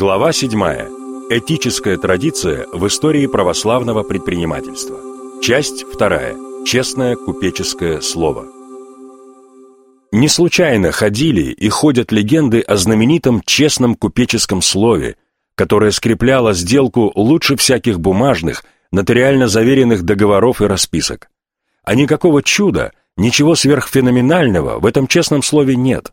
Глава 7. Этическая традиция в истории православного предпринимательства. Часть 2. Честное купеческое слово. Не случайно ходили и ходят легенды о знаменитом честном купеческом слове, которое скрепляло сделку лучше всяких бумажных, нотариально заверенных договоров и расписок. А никакого чуда, ничего сверхфеноменального в этом честном слове нет.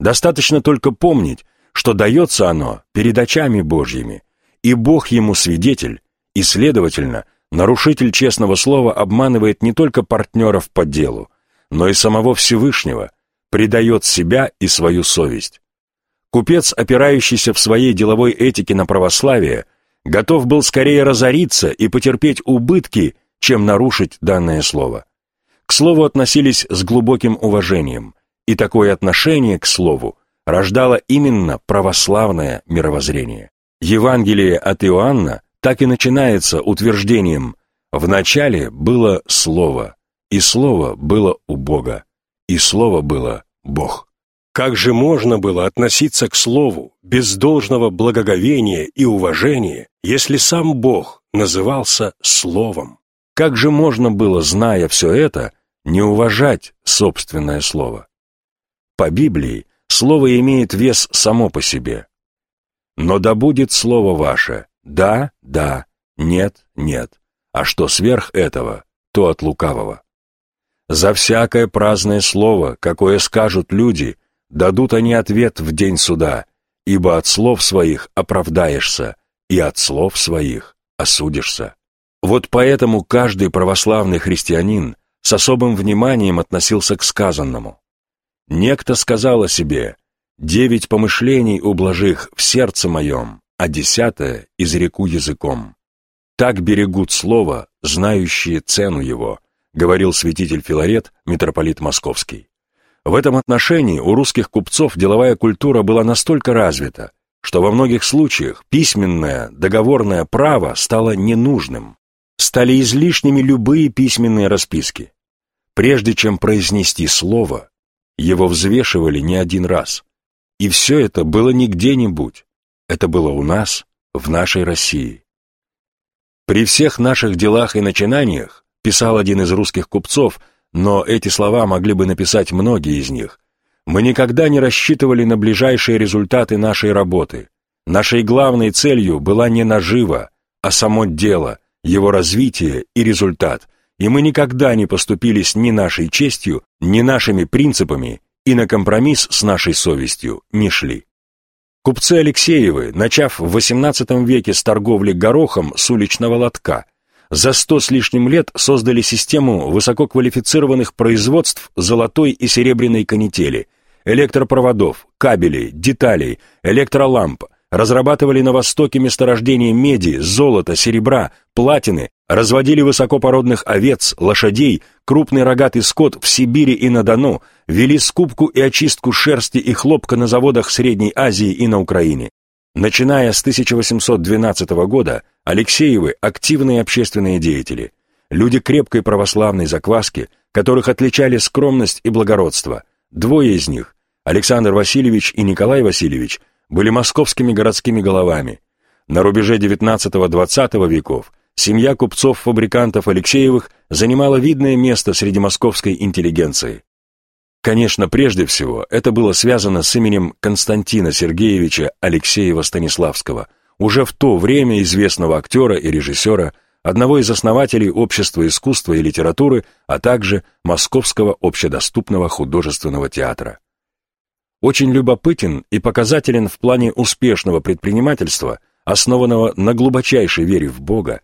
Достаточно только помнить, что дается оно перед очами Божьими, и Бог ему свидетель, и, следовательно, нарушитель честного слова обманывает не только партнеров по делу, но и самого Всевышнего, предает себя и свою совесть. Купец, опирающийся в своей деловой этике на православие, готов был скорее разориться и потерпеть убытки, чем нарушить данное слово. К слову относились с глубоким уважением, и такое отношение к слову рождало именно православное мировоззрение. Евангелие от Иоанна так и начинается утверждением «В начале было Слово, и Слово было у Бога, и Слово было Бог». Как же можно было относиться к Слову без должного благоговения и уважения, если сам Бог назывался Словом? Как же можно было, зная все это, не уважать собственное Слово? По Библии Слово имеет вес само по себе. Но да будет Слово ваше «да», «да», «нет», «нет», а что сверх этого, то от лукавого. За всякое праздное слово, какое скажут люди, дадут они ответ в день суда, ибо от слов своих оправдаешься, и от слов своих осудишься. Вот поэтому каждый православный христианин с особым вниманием относился к сказанному. Некто сказал себе, «Девять помышлений ублажих в сердце моем, а десятое изреку языком». Так берегут слово, знающие цену его, говорил святитель Филарет, митрополит Московский. В этом отношении у русских купцов деловая культура была настолько развита, что во многих случаях письменное, договорное право стало ненужным. Стали излишними любые письменные расписки. Прежде чем произнести слово, его взвешивали не один раз. И все это было не где-нибудь. Это было у нас, в нашей России. При всех наших делах и начинаниях, писал один из русских купцов, но эти слова могли бы написать многие из них, мы никогда не рассчитывали на ближайшие результаты нашей работы. Нашей главной целью была не нажива, а само дело, его развитие и результат, и мы никогда не поступились ни нашей честью, ни нашими принципами, и на компромисс с нашей совестью не шли. Купцы Алексеевы, начав в XVIII веке с торговли горохом с уличного лотка, за сто с лишним лет создали систему высококвалифицированных производств золотой и серебряной канители, электропроводов, кабелей, деталей, электроламп, разрабатывали на Востоке месторождения меди, золота, серебра, платины, разводили высокопородных овец, лошадей, крупный рогатый скот в Сибири и на Дону, вели скупку и очистку шерсти и хлопка на заводах Средней Азии и на Украине. Начиная с 1812 года, Алексеевы – активные общественные деятели, люди крепкой православной закваски, которых отличали скромность и благородство. Двое из них – Александр Васильевич и Николай Васильевич – были московскими городскими головами. На рубеже XIX-XX веков семья купцов-фабрикантов Алексеевых занимала видное место среди московской интеллигенции. Конечно, прежде всего, это было связано с именем Константина Сергеевича Алексеева-Станиславского, уже в то время известного актера и режиссера, одного из основателей Общества искусства и литературы, а также Московского общедоступного художественного театра очень любопытен и показателен в плане успешного предпринимательства, основанного на глубочайшей вере в Бога,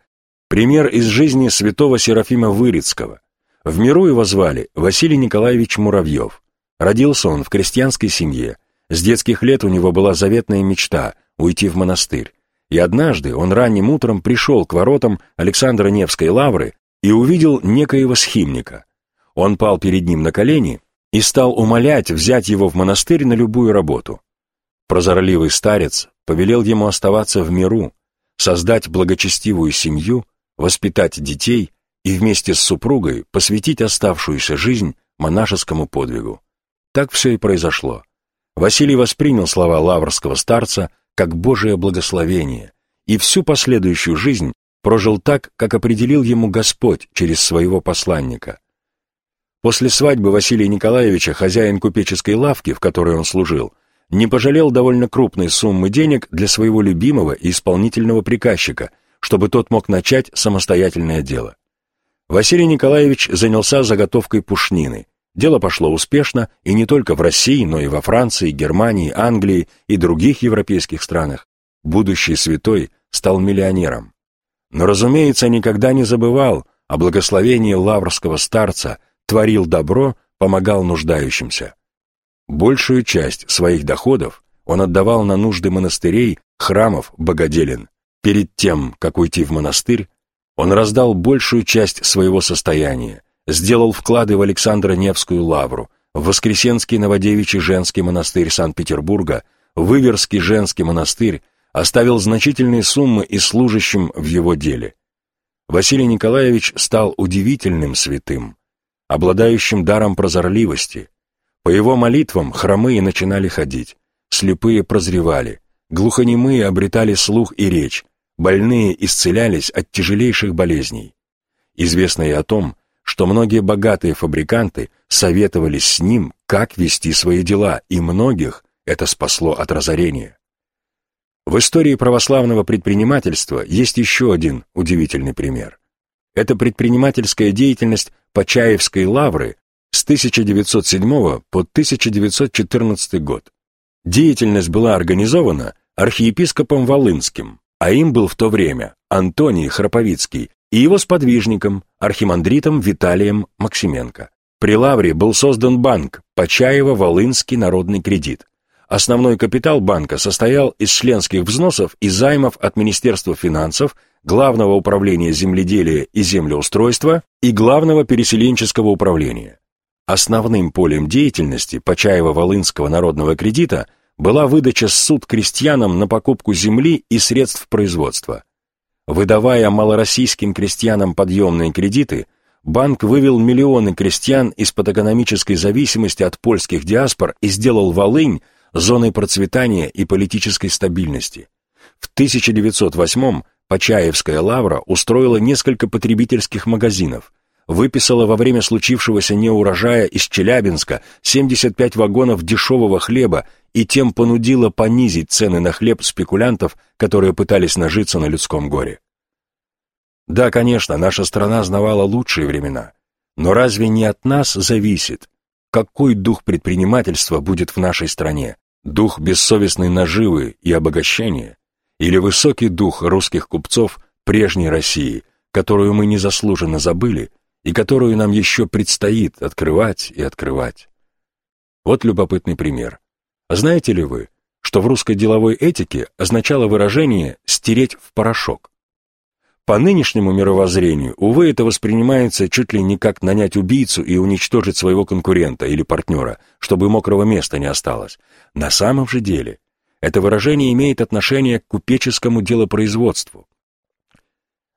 пример из жизни святого Серафима Вырицкого. В миру его звали Василий Николаевич Муравьев. Родился он в крестьянской семье. С детских лет у него была заветная мечта – уйти в монастырь. И однажды он ранним утром пришел к воротам Александра Невской лавры и увидел некоего схимника. Он пал перед ним на колени и стал умолять взять его в монастырь на любую работу. Прозорливый старец повелел ему оставаться в миру, создать благочестивую семью, воспитать детей и вместе с супругой посвятить оставшуюся жизнь монашескому подвигу. Так все и произошло. Василий воспринял слова лаврского старца как Божие благословение, и всю последующую жизнь прожил так, как определил ему Господь через своего посланника. После свадьбы Василия Николаевича хозяин купеческой лавки, в которой он служил, не пожалел довольно крупной суммы денег для своего любимого и исполнительного приказчика, чтобы тот мог начать самостоятельное дело. Василий Николаевич занялся заготовкой пушнины. Дело пошло успешно и не только в России, но и во Франции, Германии, Англии и других европейских странах. Будущий святой стал миллионером. Но, разумеется, никогда не забывал о благословении лаврского старца, творил добро, помогал нуждающимся. Большую часть своих доходов он отдавал на нужды монастырей, храмов, богоделин. Перед тем, как уйти в монастырь, он раздал большую часть своего состояния, сделал вклады в Александро-Невскую лавру, в Воскресенский Новодевичий женский монастырь Санкт-Петербурга, в Иверский женский монастырь, оставил значительные суммы и служащим в его деле. Василий Николаевич стал удивительным святым, обладающим даром прозорливости, по его молитвам хромые начинали ходить, слепые прозревали, глухонемые обретали слух и речь, больные исцелялись от тяжелейших болезней. Известно и о том, что многие богатые фабриканты советовались с ним, как вести свои дела, и многих это спасло от разорения. В истории православного предпринимательства есть еще один удивительный пример. Это предпринимательская деятельность Почаевской лавры с 1907 по 1914 год. Деятельность была организована архиепископом Волынским, а им был в то время Антоний Храповицкий и его сподвижником, архимандритом Виталием Максименко. При Лавре был создан банк Почаево-Волынский народный кредит. Основной капитал банка состоял из членских взносов и займов от Министерства финансов, Главного управления земледелия и землеустройства и Главного переселенческого управления. Основным полем деятельности Почаева-Волынского народного кредита была выдача суд крестьянам на покупку земли и средств производства. Выдавая малороссийским крестьянам подъемные кредиты, банк вывел миллионы крестьян из-под экономической зависимости от польских диаспор и сделал Волынь зоной процветания и политической стабильности. В 1908 Почаевская лавра устроила несколько потребительских магазинов – выписала во время случившегося неурожая из Челябинска 75 вагонов дешевого хлеба и тем понудила понизить цены на хлеб спекулянтов, которые пытались нажиться на людском горе. Да, конечно, наша страна знавала лучшие времена, но разве не от нас зависит, какой дух предпринимательства будет в нашей стране? Дух бессовестной наживы и обогащения? Или высокий дух русских купцов прежней России, которую мы незаслуженно забыли и которую нам еще предстоит открывать и открывать. Вот любопытный пример. Знаете ли вы, что в русской деловой этике означало выражение «стереть в порошок»? По нынешнему мировоззрению, увы, это воспринимается чуть ли не как нанять убийцу и уничтожить своего конкурента или партнера, чтобы мокрого места не осталось. На самом же деле, это выражение имеет отношение к купеческому делопроизводству.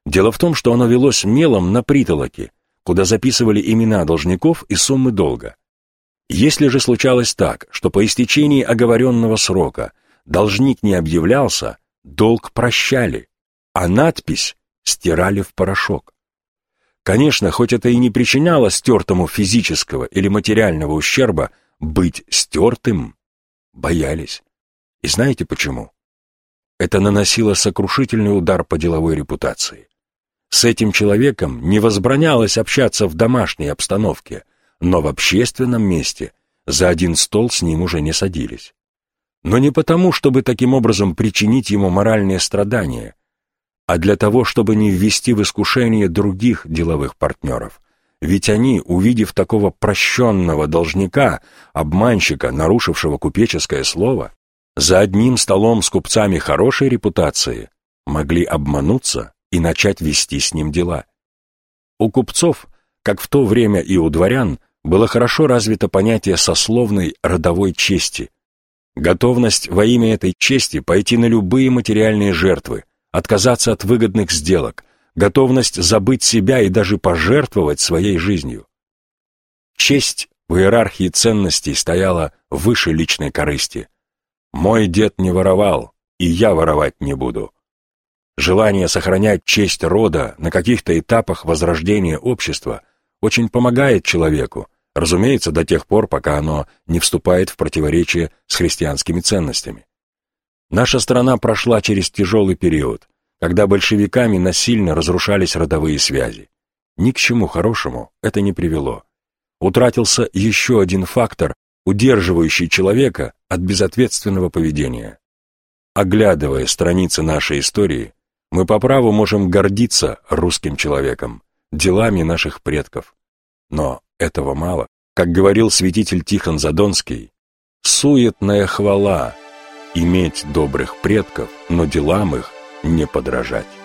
Дело в том, что оно велось мелом на притолоке, куда записывали имена должников и суммы долга. Если же случалось так, что по истечении оговоренного срока должник не объявлялся, долг прощали, а надпись стирали в порошок. Конечно, хоть это и не причиняло стертому физического или материального ущерба, быть стертым боялись. И знаете почему? Это наносило сокрушительный удар по деловой репутации. С этим человеком не возбранялось общаться в домашней обстановке, но в общественном месте за один стол с ним уже не садились. Но не потому, чтобы таким образом причинить ему моральные страдания, а для того, чтобы не ввести в искушение других деловых партнеров. Ведь они, увидев такого прощенного должника, обманщика, нарушившего купеческое слово, за одним столом с купцами хорошей репутации, могли обмануться и начать вести с ним дела. У купцов, как в то время и у дворян, было хорошо развито понятие сословной родовой чести, готовность во имя этой чести пойти на любые материальные жертвы, отказаться от выгодных сделок, готовность забыть себя и даже пожертвовать своей жизнью. Честь в иерархии ценностей стояла выше личной корысти. Мой дед не воровал, и я воровать не буду. Желание сохранять честь рода на каких-то этапах возрождения общества очень помогает человеку, разумеется, до тех пор, пока оно не вступает в противоречие с христианскими ценностями. Наша страна прошла через тяжелый период, когда большевиками насильно разрушались родовые связи. Ни к чему хорошему это не привело. Утратился еще один фактор, удерживающий человека от безответственного поведения. Оглядывая страницы нашей истории, мы по праву можем гордиться русским человеком, делами наших предков. Но этого мало. Как говорил святитель Тихон Задонский, «Суетная хвала — иметь добрых предков, но делам их не подражать».